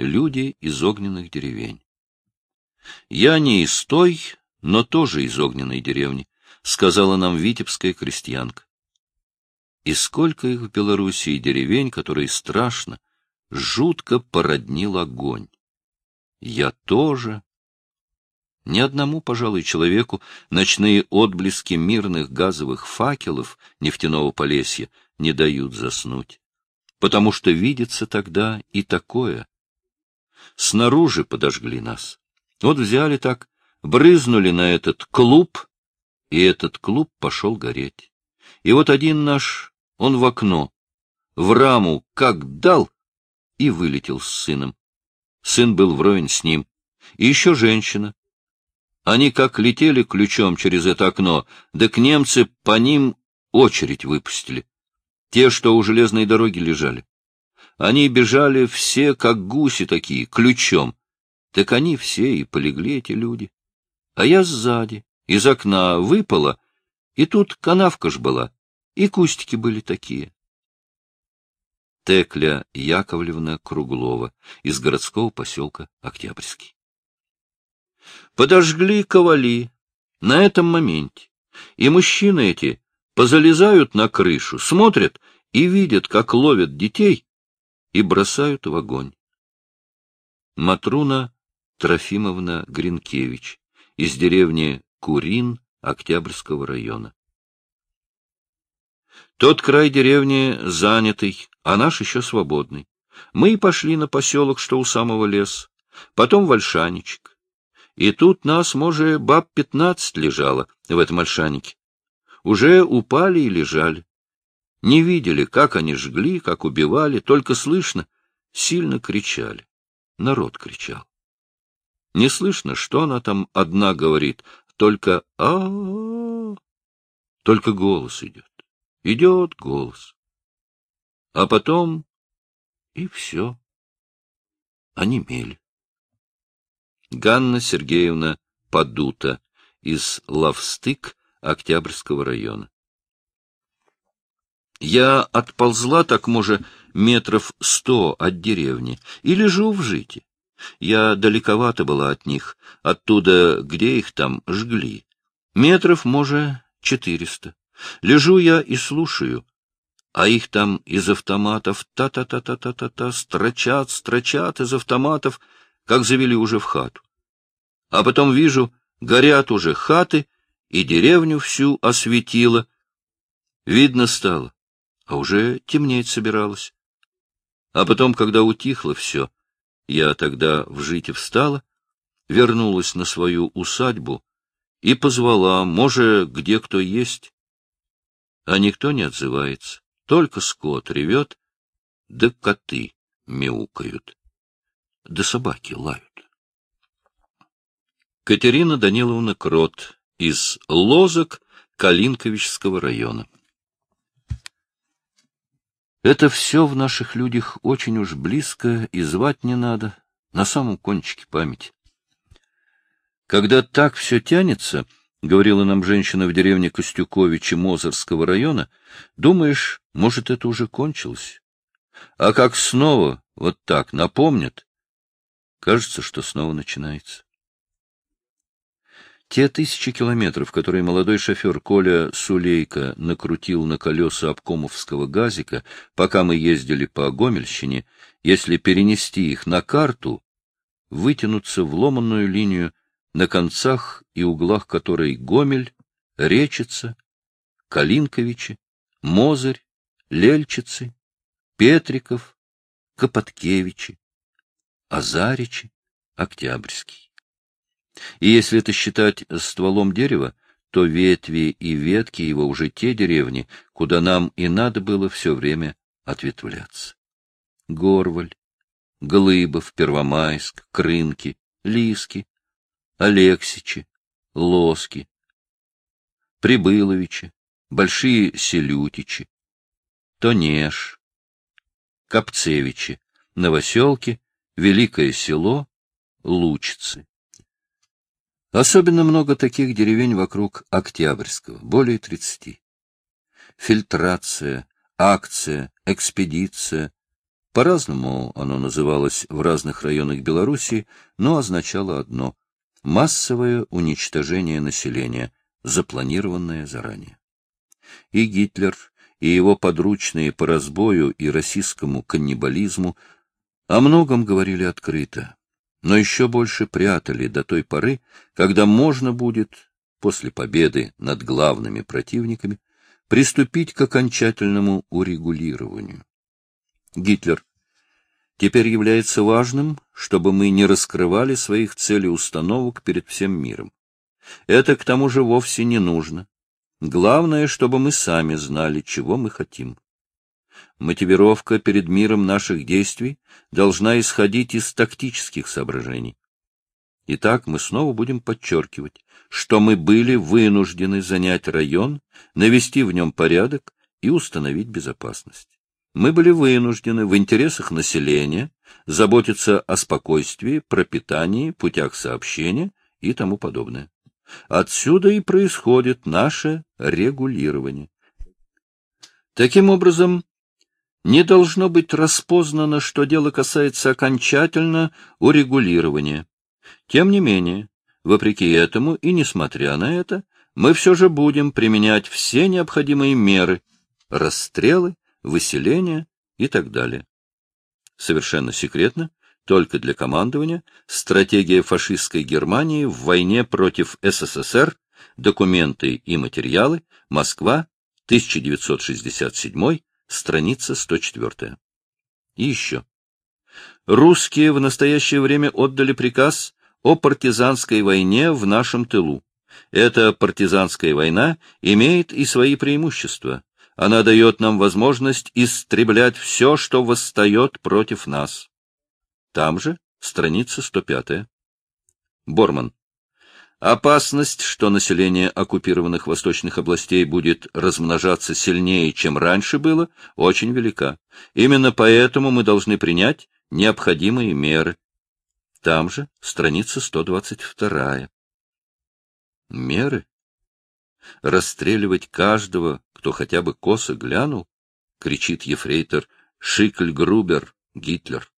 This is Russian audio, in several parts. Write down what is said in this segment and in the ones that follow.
люди из огненных деревень. Я не из той, но тоже из огненной деревни, сказала нам витебская крестьянка. И сколько их в Белоруссии деревень, которые страшно, жутко породнил огонь. Я тоже. Ни одному, пожалуй, человеку ночные отблески мирных газовых факелов нефтяного полесья не дают заснуть, потому что видится тогда и такое. Снаружи подожгли нас. Вот взяли так, брызнули на этот клуб, и этот клуб пошел гореть. И вот один наш, он в окно, в раму как дал, и вылетел с сыном. Сын был вровень с ним. И еще женщина. Они как летели ключом через это окно, да к немцы по ним очередь выпустили. Те, что у железной дороги лежали. Они бежали все, как гуси такие, ключом. Так они все и полегли, эти люди. А я сзади, из окна выпала, и тут канавка ж была, и кустики были такие. Текля Яковлевна Круглова из городского поселка Октябрьский. Подожгли ковали на этом моменте, и мужчины эти позалезают на крышу, смотрят и видят, как ловят детей и бросают в огонь. Матруна Трофимовна Гринкевич из деревни Курин Октябрьского района. Тот край деревни занятый, а наш еще свободный. Мы и пошли на поселок, что у самого леса, потом в Ольшаничек. И тут нас, может, баб пятнадцать лежало в этом Ольшанике. Уже упали и лежали. Не видели, как они жгли, как убивали, только слышно, сильно кричали. Народ кричал. Не слышно, что она там одна говорит, только а, -а, -а, -а Только голос идет. Идет голос. А потом и все. Онемели. Ганна Сергеевна Падута из Лавстык Октябрьского района. Я отползла так, может, метров сто от деревни и лежу в жите. Я далековато была от них, оттуда, где их там жгли. Метров, может, четыреста. Лежу я и слушаю, а их там из автоматов та-та-та-та-та-та-та строчат, строчат из автоматов, как завели уже в хату. А потом вижу, горят уже хаты, и деревню всю осветило. Видно стало, а уже темнеть собиралось. А потом, когда утихло все, я тогда в жите встала, вернулась на свою усадьбу и позвала, может, где кто есть а никто не отзывается. Только скот ревет, да коты мяукают, да собаки лают. Катерина Даниловна Крот из Лозок Калинковичского района. Это все в наших людях очень уж близко, и звать не надо, на самом кончике памяти. Когда так все тянется, — говорила нам женщина в деревне Костюковичи Мозырского района, — думаешь, может, это уже кончилось? А как снова вот так напомнят, кажется, что снова начинается. Те тысячи километров, которые молодой шофер Коля Сулейко накрутил на колеса обкомовского газика, пока мы ездили по Гомельщине, если перенести их на карту, вытянутся в ломанную линию на концах и углах которой Гомель, Речица, Калинковичи, Мозырь, Лельчицы, Петриков, Копоткевичи, Азаричи, Октябрьский. И если это считать стволом дерева, то ветви и ветки его уже те деревни, куда нам и надо было все время ответвляться. Горваль, Глыбов, Первомайск, Крынки, Лиски, Алексичи, Лоски, Прибыловичи, Большие Селютичи, Тонеш, Копцевичи, Новоселки, Великое Село, Лучицы. Особенно много таких деревень вокруг Октябрьского, более тридцати. Фильтрация, акция, экспедиция, По-разному оно называлось в разных районах Белоруссии, но означало одно — массовое уничтожение населения, запланированное заранее. И Гитлер, и его подручные по разбою и российскому каннибализму о многом говорили открыто, но еще больше прятали до той поры, когда можно будет, после победы над главными противниками, приступить к окончательному урегулированию. Гитлер. Теперь является важным, чтобы мы не раскрывали своих целей установок перед всем миром. Это к тому же вовсе не нужно. Главное, чтобы мы сами знали, чего мы хотим. Мотивировка перед миром наших действий должна исходить из тактических соображений. Итак, мы снова будем подчеркивать, что мы были вынуждены занять район, навести в нем порядок и установить безопасность. Мы были вынуждены в интересах населения заботиться о спокойствии, пропитании, путях сообщения и тому подобное. Отсюда и происходит наше регулирование. Таким образом, не должно быть распознано, что дело касается окончательно урегулирования. Тем не менее, вопреки этому и несмотря на это, мы все же будем применять все необходимые меры — расстрелы, выселения и так далее. Совершенно секретно только для командования, стратегия фашистской Германии в войне против СССР, документы и материалы, Москва, 1967, страница 104. И еще. Русские в настоящее время отдали приказ о партизанской войне в нашем тылу. Эта партизанская война имеет и свои преимущества. Она дает нам возможность истреблять все, что восстает против нас. Там же страница 105. Борман. Опасность, что население оккупированных восточных областей будет размножаться сильнее, чем раньше было, очень велика. Именно поэтому мы должны принять необходимые меры. Там же страница 122. Меры? Расстреливать каждого, кто хотя бы косо глянул, кричит ефрейтор Шикль-Грубер, Гитлер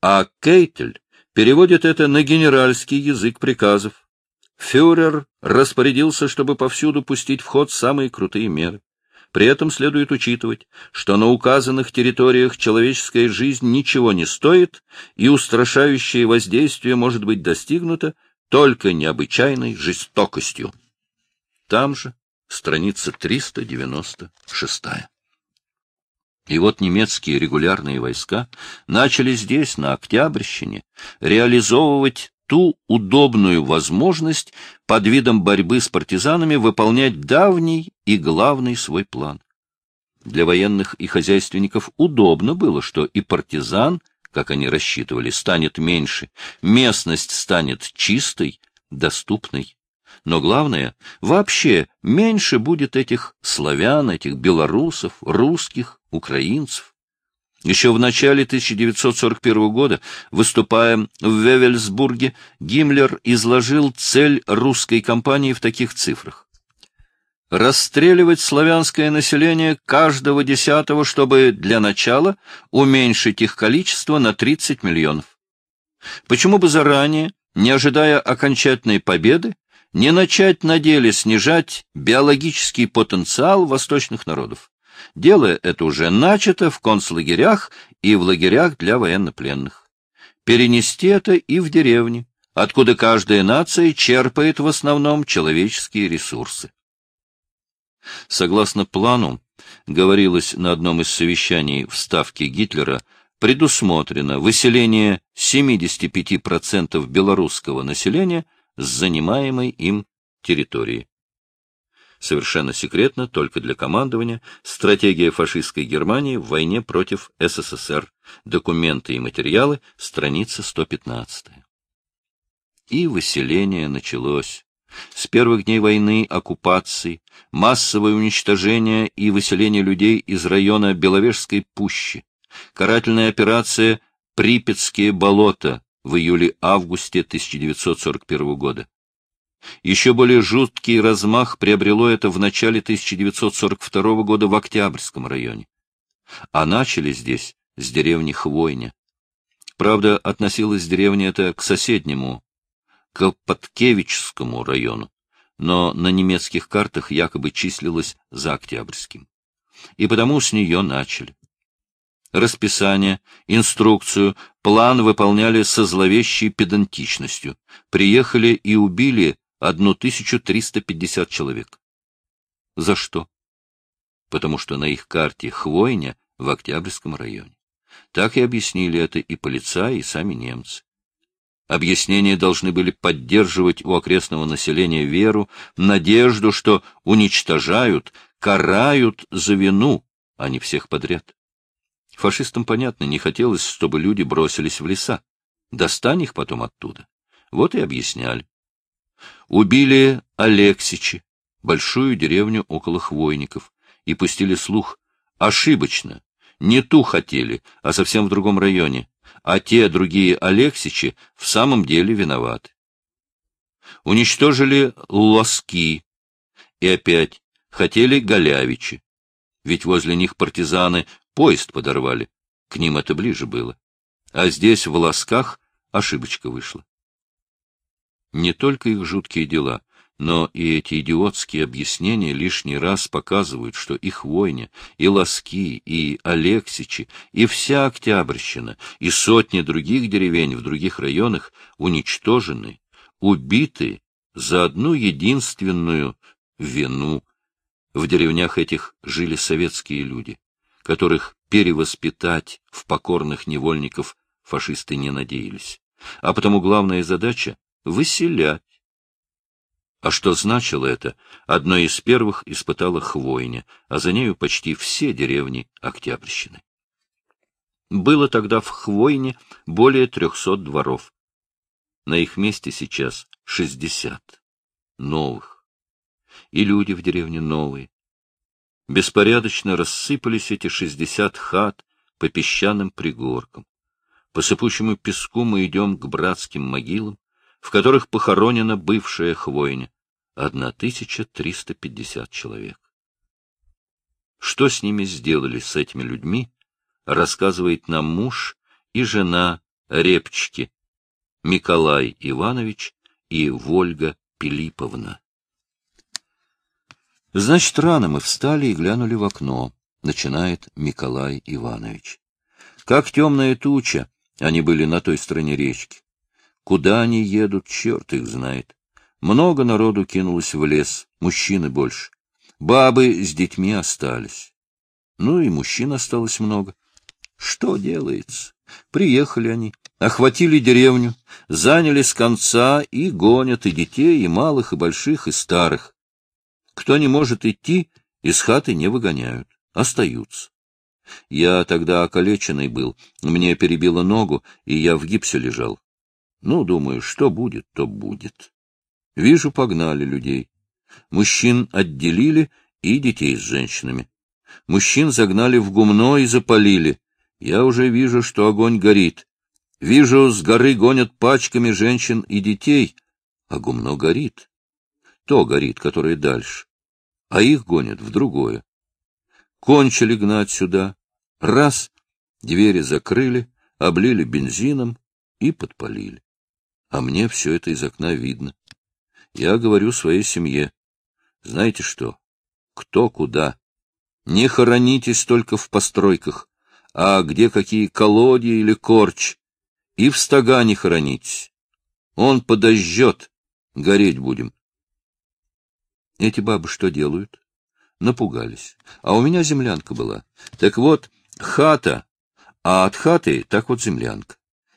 а Кейтель переводит это на генеральский язык приказов. Фюрер распорядился, чтобы повсюду пустить в ход самые крутые меры. При этом следует учитывать, что на указанных территориях человеческая жизнь ничего не стоит, и устрашающее воздействие может быть достигнуто только необычайной жестокостью. Там же страница 396. И вот немецкие регулярные войска начали здесь, на Октябрьщине, реализовывать ту удобную возможность под видом борьбы с партизанами выполнять давний и главный свой план. Для военных и хозяйственников удобно было, что и партизан, как они рассчитывали, станет меньше, местность станет чистой, доступной. Но главное, вообще меньше будет этих славян, этих белорусов, русских, украинцев. Еще в начале 1941 года, выступая в Вевельсбурге, Гиммлер изложил цель русской кампании в таких цифрах. Расстреливать славянское население каждого десятого, чтобы для начала уменьшить их количество на 30 миллионов. Почему бы заранее, не ожидая окончательной победы, не начать на деле снижать биологический потенциал восточных народов? Дело это уже начато в концлагерях и в лагерях для военнопленных. Перенести это и в деревни, откуда каждая нация черпает в основном человеческие ресурсы. Согласно плану, говорилось на одном из совещаний в Ставке Гитлера, предусмотрено выселение 75% белорусского населения с занимаемой им территории совершенно секретно, только для командования, стратегия фашистской Германии в войне против СССР, документы и материалы, страница 115. И выселение началось. С первых дней войны, оккупации, массовое уничтожение и выселение людей из района Беловежской пущи, карательная операция «Припятские болота» в июле-августе 1941 года. Еще более жуткий размах приобрело это в начале 1942 года в Октябрьском районе. А начали здесь с деревни Хвойня. Правда, относилась деревня эта к соседнему, к Подкевичскому району, но на немецких картах якобы числилась за Октябрьским. И потому с нее начали. Расписание, инструкцию, план выполняли со зловещей педантичностью. Приехали и убили 1350 человек. За что? Потому что на их карте Хвойня в Октябрьском районе. Так и объяснили это и полицаи, и сами немцы. Объяснения должны были поддерживать у окрестного населения веру, надежду, что уничтожают, карают за вину, а не всех подряд. Фашистам, понятно, не хотелось, чтобы люди бросились в леса. Достань их потом оттуда. Вот и объясняли. Убили Алексичи, большую деревню около Хвойников, и пустили слух. Ошибочно. Не ту хотели, а совсем в другом районе. А те другие Алексичи в самом деле виноваты. Уничтожили Лоски. И опять хотели Галявичи. Ведь возле них партизаны поезд подорвали. К ним это ближе было. А здесь, в Лосках, ошибочка вышла. Не только их жуткие дела, но и эти идиотские объяснения лишний раз показывают, что их войня, и Лоски, и Алексичи, и вся Октябрьщина, и сотни других деревень в других районах уничтожены, убиты за одну единственную вину. В деревнях этих жили советские люди, которых перевоспитать в покорных невольников фашисты не надеялись. А потому главная задача выселять. А что значило это, одной из первых испытала Хвойня, а за нею почти все деревни Октябрьщины. Было тогда в Хвойне более трехсот дворов. На их месте сейчас шестьдесят новых. И люди в деревне новые. Беспорядочно рассыпались эти шестьдесят хат по песчаным пригоркам. По сыпучему песку мы идем к братским могилам, в которых похоронена бывшая хвойня, 1350 человек. Что с ними сделали, с этими людьми, рассказывает нам муж и жена Репчики, Николай Иванович и Вольга Пилиповна. Значит, рано мы встали и глянули в окно, начинает Николай Иванович. Как темная туча, они были на той стороне речки. Куда они едут, черт их знает. Много народу кинулось в лес, мужчины больше. Бабы с детьми остались. Ну и мужчин осталось много. Что делается? Приехали они, охватили деревню, заняли с конца и гонят и детей, и малых, и больших, и старых. Кто не может идти, из хаты не выгоняют, остаются. Я тогда околеченный был, мне перебило ногу, и я в гипсе лежал. Ну, думаю, что будет, то будет. Вижу, погнали людей. Мужчин отделили и детей с женщинами. Мужчин загнали в гумно и запалили. Я уже вижу, что огонь горит. Вижу, с горы гонят пачками женщин и детей, а гумно горит. То горит, которое дальше. А их гонят в другое. Кончили гнать сюда. Раз — двери закрыли, облили бензином и подпалили а мне все это из окна видно. Я говорю своей семье, знаете что, кто куда. Не хоронитесь только в постройках, а где какие колодья или корч, и в стога не хоронитесь. Он подожжет, гореть будем. Эти бабы что делают? Напугались. А у меня землянка была. Так вот, хата, а от хаты так вот землянка.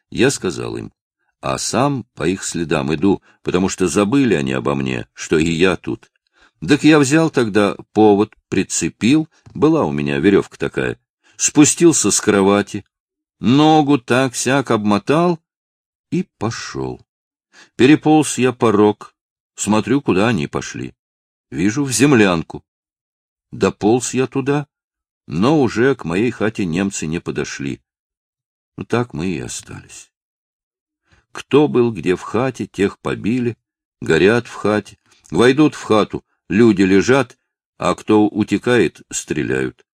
Я сказал им, а сам по их следам иду, потому что забыли они обо мне, что и я тут. Так я взял тогда повод, прицепил, была у меня веревка такая, спустился с кровати, ногу так-сяк обмотал и пошел. Переполз я порог, смотрю, куда они пошли. Вижу в землянку. Дополз я туда, но уже к моей хате немцы не подошли. Ну так мы и остались. Кто был где в хате, тех побили, горят в хате, войдут в хату, люди лежат, а кто утекает, стреляют.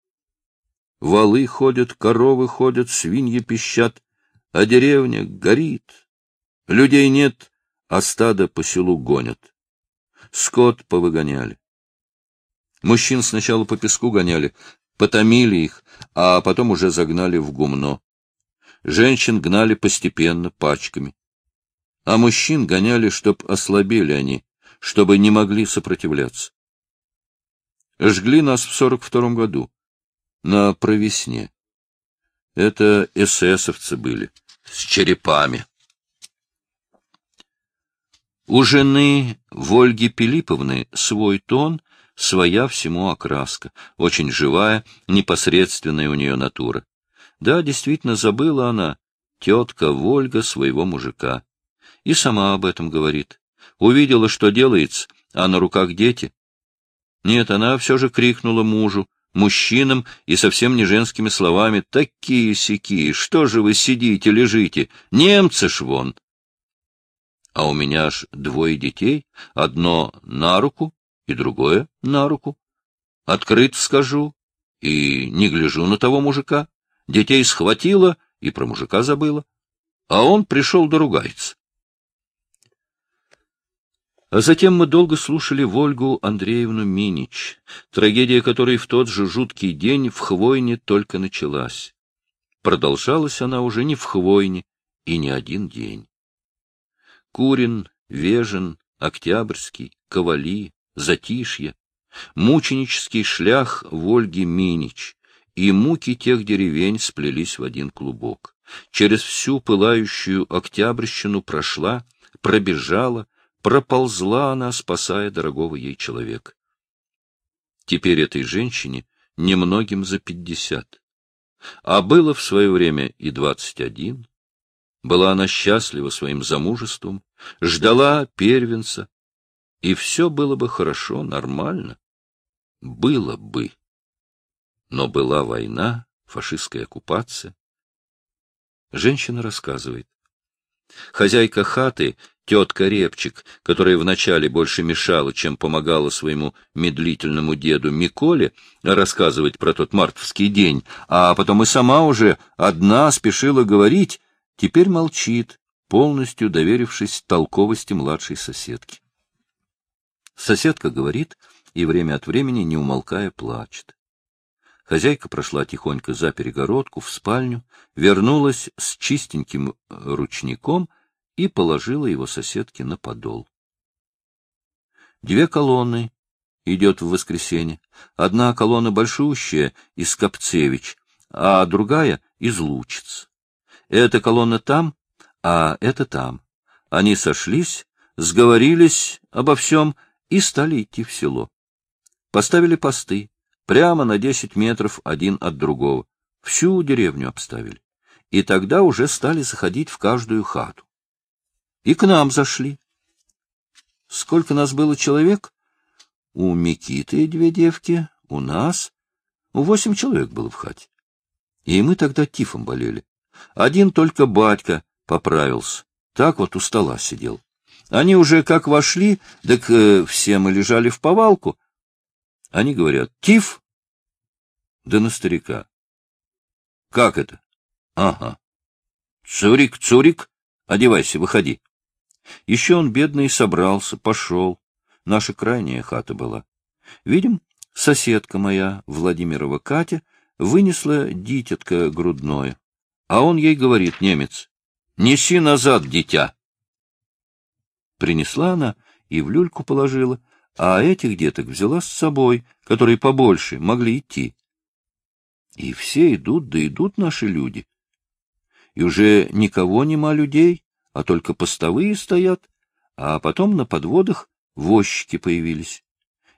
Валы ходят, коровы ходят, свиньи пищат, а деревня горит. Людей нет, а стадо по селу гонят. Скот повыгоняли. Мужчин сначала по песку гоняли, потомили их, а потом уже загнали в гумно. Женщин гнали постепенно, пачками. А мужчин гоняли, чтоб ослабели они, чтобы не могли сопротивляться. Жгли нас в сорок втором году, на провесне. Это эсэсовцы были, с черепами. У жены Вольги Пилиповны свой тон, своя всему окраска, очень живая, непосредственная у нее натура. Да, действительно, забыла она, тетка Вольга, своего мужика. И сама об этом говорит. Увидела, что делается, а на руках дети. Нет, она все же крикнула мужу, мужчинам и совсем не женскими словами, «Такие-сякие, что же вы сидите, лежите? Немцы ж вон!» А у меня ж двое детей, одно на руку и другое на руку. Открыт скажу и не гляжу на того мужика. Детей схватила и про мужика забыла. А он пришел доругается. А затем мы долго слушали Вольгу Андреевну Минич, трагедия которой в тот же жуткий день в Хвойне только началась. Продолжалась она уже не в Хвойне и не один день. Курин, Вежен, Октябрьский, Ковали, Затишье, мученический шлях Вольги Минич и муки тех деревень сплелись в один клубок. Через всю пылающую Октябрьщину прошла, пробежала, проползла она, спасая дорогого ей человека. Теперь этой женщине немногим за пятьдесят. А было в свое время и двадцать один. Была она счастлива своим замужеством, ждала первенца, и все было бы хорошо, нормально. Было бы. Но была война, фашистская оккупация. Женщина рассказывает. Хозяйка хаты Тетка Репчик, которая вначале больше мешала, чем помогала своему медлительному деду Миколе рассказывать про тот мартовский день, а потом и сама уже одна спешила говорить, теперь молчит, полностью доверившись толковости младшей соседки. Соседка говорит и время от времени, не умолкая, плачет. Хозяйка прошла тихонько за перегородку в спальню, вернулась с чистеньким ручником — и положила его соседке на подол. Две колонны идет в воскресенье. Одна колонна большущая из Копцевич, а другая из Лучиц. Эта колонна там, а это там. Они сошлись, сговорились обо всем и стали идти в село. Поставили посты, прямо на десять метров один от другого. Всю деревню обставили. И тогда уже стали заходить в каждую хату. И к нам зашли. Сколько нас было человек? У Микиты две девки, у нас. Восемь человек было в хате. И мы тогда тифом болели. Один только батька поправился. Так вот у стола сидел. Они уже как вошли, так э, все мы лежали в повалку. Они говорят, тиф? Да на старика. Как это? Ага. Цурик, цурик, одевайся, выходи. Еще он, бедный, собрался, пошел. Наша крайняя хата была. Видим, соседка моя, Владимирова Катя, вынесла дитятка грудное. А он ей говорит, немец, «Неси назад, дитя!» Принесла она и в люльку положила, а этих деток взяла с собой, которые побольше могли идти. И все идут, да идут наши люди. И уже никого нема людей, а только постовые стоят, а потом на подводах возчики появились.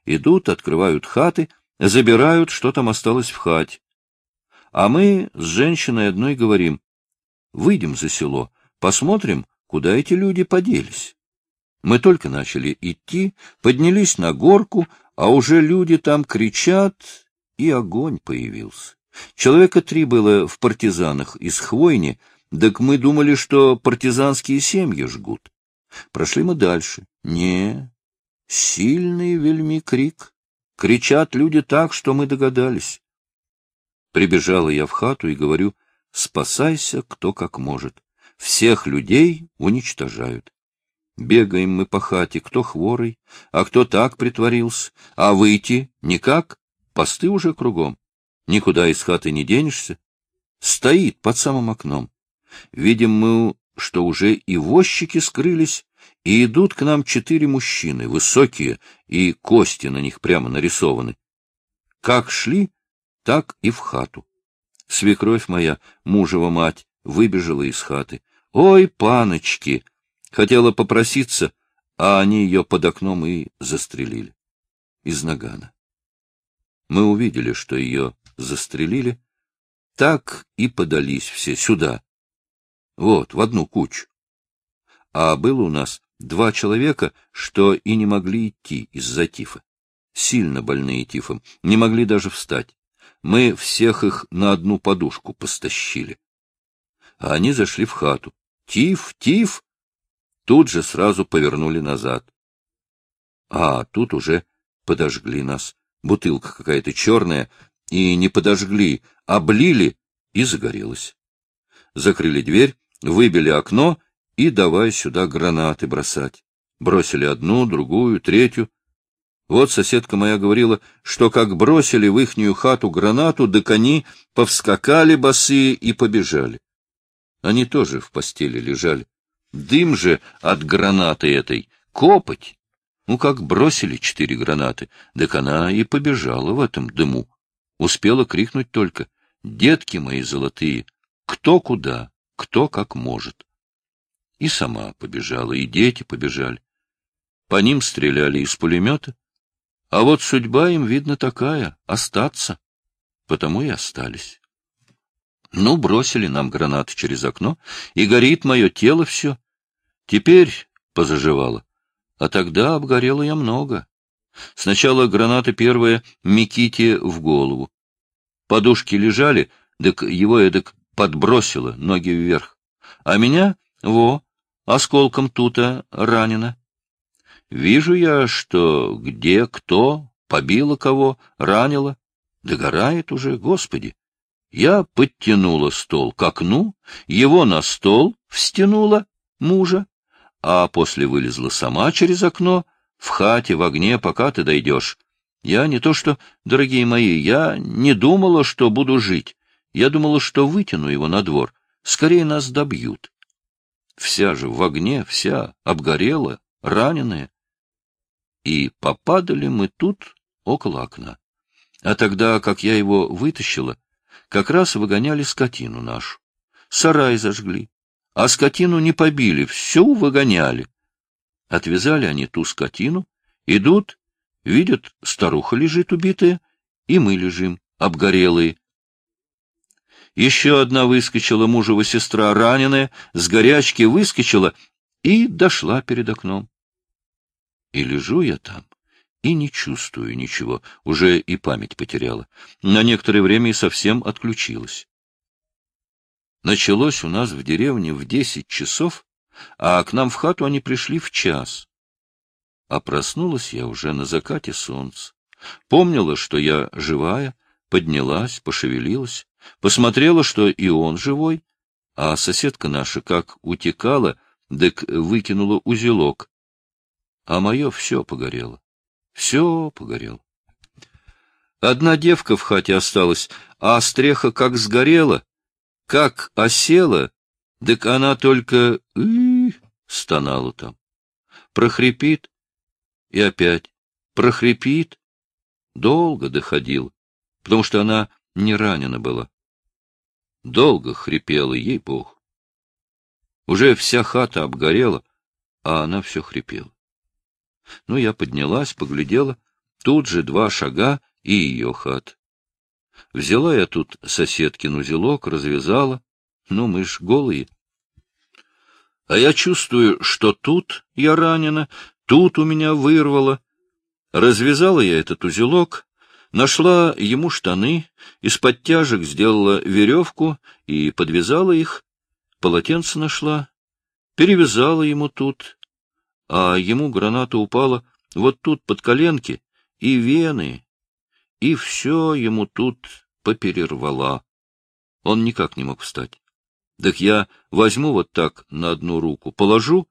Идут, открывают хаты, забирают, что там осталось в хате. А мы с женщиной одной говорим, выйдем за село, посмотрим, куда эти люди поделись. Мы только начали идти, поднялись на горку, а уже люди там кричат, и огонь появился. Человека три было в партизанах из Хвойни, так мы думали, что партизанские семьи жгут. Прошли мы дальше. Не, сильный вельми крик. Кричат люди так, что мы догадались. Прибежала я в хату и говорю, спасайся кто как может. Всех людей уничтожают. Бегаем мы по хате, кто хворый, а кто так притворился, а выйти никак, посты уже кругом. Никуда из хаты не денешься. Стоит под самым окном. Видим мы, что уже и возчики скрылись, и идут к нам четыре мужчины, высокие, и кости на них прямо нарисованы. Как шли, так и в хату. Свекровь моя, мужева мать, выбежала из хаты. Ой, паночки! Хотела попроситься, а они ее под окном и застрелили. Из нагана. Мы увидели, что ее застрелили, так и подались все сюда. Вот, в одну кучу. А было у нас два человека, что и не могли идти из-за тифа. Сильно больные тифом, не могли даже встать. Мы всех их на одну подушку постащили. А они зашли в хату. Тиф, тиф! Тут же сразу повернули назад. А тут уже подожгли нас. Бутылка какая-то черная. И не подожгли, облили, и загорелась. Закрыли дверь, выбили окно и давай сюда гранаты бросать. Бросили одну, другую, третью. Вот соседка моя говорила, что как бросили в ихнюю хату гранату, да кони повскакали босые и побежали. Они тоже в постели лежали. Дым же от гранаты этой, копоть. Ну, как бросили четыре гранаты, так она и побежала в этом дыму. Успела крикнуть только «Детки мои золотые, кто куда, кто как может». И сама побежала, и дети побежали. По ним стреляли из пулемета. А вот судьба им, видно, такая — остаться. Потому и остались. Ну, бросили нам гранаты через окно, и горит мое тело все. Теперь позаживало. А тогда обгорело я много. Сначала граната первая Миките в голову. Подушки лежали, так его эдак подбросило, ноги вверх. А меня, во, осколком тута ранено. Вижу я, что где кто, побило кого, ранило. Догорает уже, Господи. Я подтянула стол к окну, его на стол встянула, мужа, а после вылезла сама через окно, в хате, в огне, пока ты дойдешь. Я не то что, дорогие мои, я не думала, что буду жить. Я думала, что вытяну его на двор. Скорее нас добьют. Вся же в огне, вся обгорела, раненая. И попадали мы тут около окна. А тогда, как я его вытащила, как раз выгоняли скотину нашу. Сарай зажгли, а скотину не побили, всю выгоняли. Отвязали они ту скотину, идут, видят, старуха лежит убитая, и мы лежим, обгорелые. Еще одна выскочила, мужева сестра, раненая, с горячки выскочила и дошла перед окном. И лежу я там, и не чувствую ничего, уже и память потеряла. На некоторое время и совсем отключилась. Началось у нас в деревне в десять часов, а к нам в хату они пришли в час. А проснулась я уже на закате солнца. Помнила, что я живая, поднялась, пошевелилась, посмотрела, что и он живой, а соседка наша как утекала, дык выкинула узелок. А мое все погорело. Все погорело. Одна девка в хате осталась, а стреха как сгорела, как осела, так она только стонала там. Прохрипит и опять прохрипит. Долго доходил, потому что она не ранена была. Долго хрипела, ей-бог. Уже вся хата обгорела, а она все хрипела. Ну, я поднялась, поглядела. Тут же два шага и ее хат. Взяла я тут соседкин узелок, развязала. Ну, мы ж голые. А я чувствую, что тут я ранена, тут у меня вырвало. Развязала я этот узелок, нашла ему штаны, из подтяжек сделала веревку и подвязала их, полотенце нашла, перевязала ему тут, а ему граната упала вот тут под коленки, и вены, и все ему тут поперервала. Он никак не мог встать. Так я возьму вот так на одну руку, положу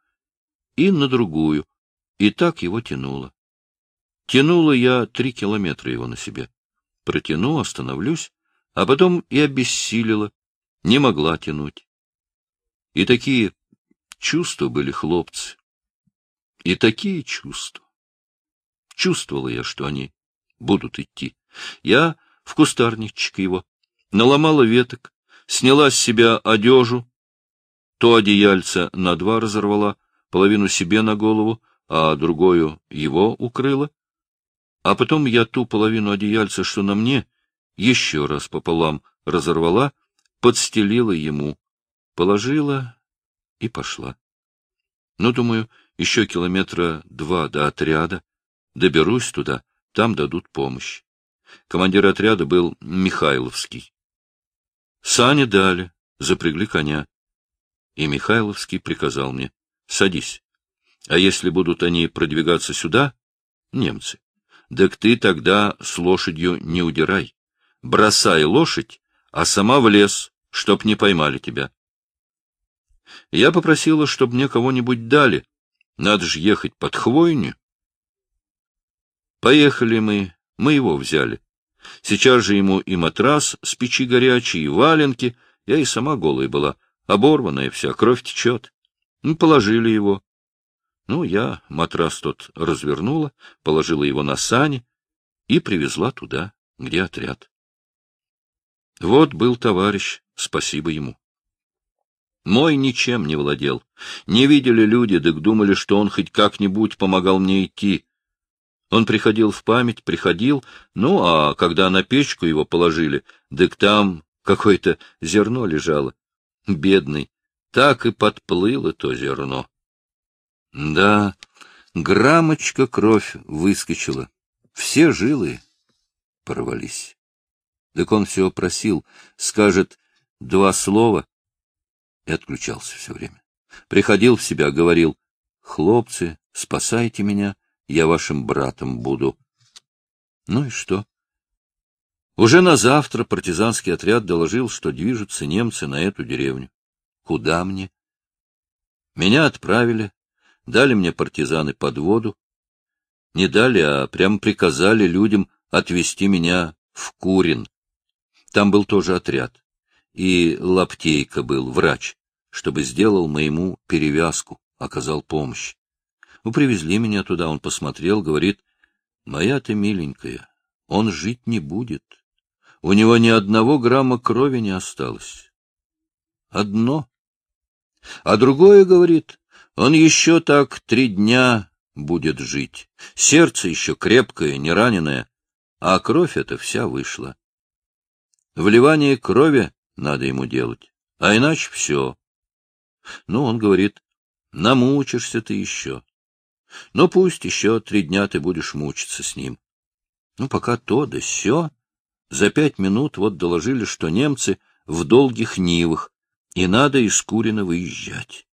и на другую, и так его тянуло. Тянула я три километра его на себе. Протяну, остановлюсь, а потом и обессилила, не могла тянуть. И такие чувства были хлопцы. И такие чувства. Чувствовала я, что они будут идти. Я в кустарничек его, наломала веток, сняла с себя одежу, то одеяльце на два разорвала, половину себе на голову, а другую его укрыла. А потом я ту половину одеяльца, что на мне, еще раз пополам разорвала, подстелила ему, положила и пошла. Ну, думаю, еще километра два до отряда. Доберусь туда, там дадут помощь. Командир отряда был Михайловский. Сани дали, запрягли коня. И Михайловский приказал мне, садись. А если будут они продвигаться сюда, немцы, так ты тогда с лошадью не удирай. Бросай лошадь, а сама в лес, чтоб не поймали тебя. Я попросила, чтобы мне кого-нибудь дали. Надо же ехать под хвойню. Поехали мы, мы его взяли. Сейчас же ему и матрас с печи горячий, и валенки. Я и сама голая была, оборванная вся, кровь течет. Ну, положили его. Ну, я матрас тот развернула, положила его на сани и привезла туда, где отряд. Вот был товарищ, спасибо ему. Мой ничем не владел. Не видели люди, так думали, что он хоть как-нибудь помогал мне идти. Он приходил в память, приходил, ну, а когда на печку его положили, так там какое-то зерно лежало. Бедный, так и подплыло то зерно. Да, граммочка кровь выскочила, все жилы порвались. Так он все просил, скажет два слова, и отключался все время. Приходил в себя, говорил, «Хлопцы, спасайте меня, я вашим братом буду». Ну и что? Уже на завтра партизанский отряд доложил, что движутся немцы на эту деревню. Куда мне? Меня отправили, дали мне партизаны под воду. Не дали, а прямо приказали людям отвезти меня в Курин. Там был тоже отряд. И Лаптейка был, врач чтобы сделал моему перевязку, оказал помощь. Ну, привезли меня туда, он посмотрел, говорит, «Моя ты миленькая, он жить не будет. У него ни одного грамма крови не осталось. Одно. А другое, говорит, он еще так три дня будет жить. Сердце еще крепкое, не раненое, а кровь эта вся вышла. Вливание крови надо ему делать, а иначе все, ну, он говорит, намучишься ты еще. Ну, пусть еще три дня ты будешь мучиться с ним. Ну, пока то да сё. За пять минут вот доложили, что немцы в долгих нивах, и надо из Курина выезжать.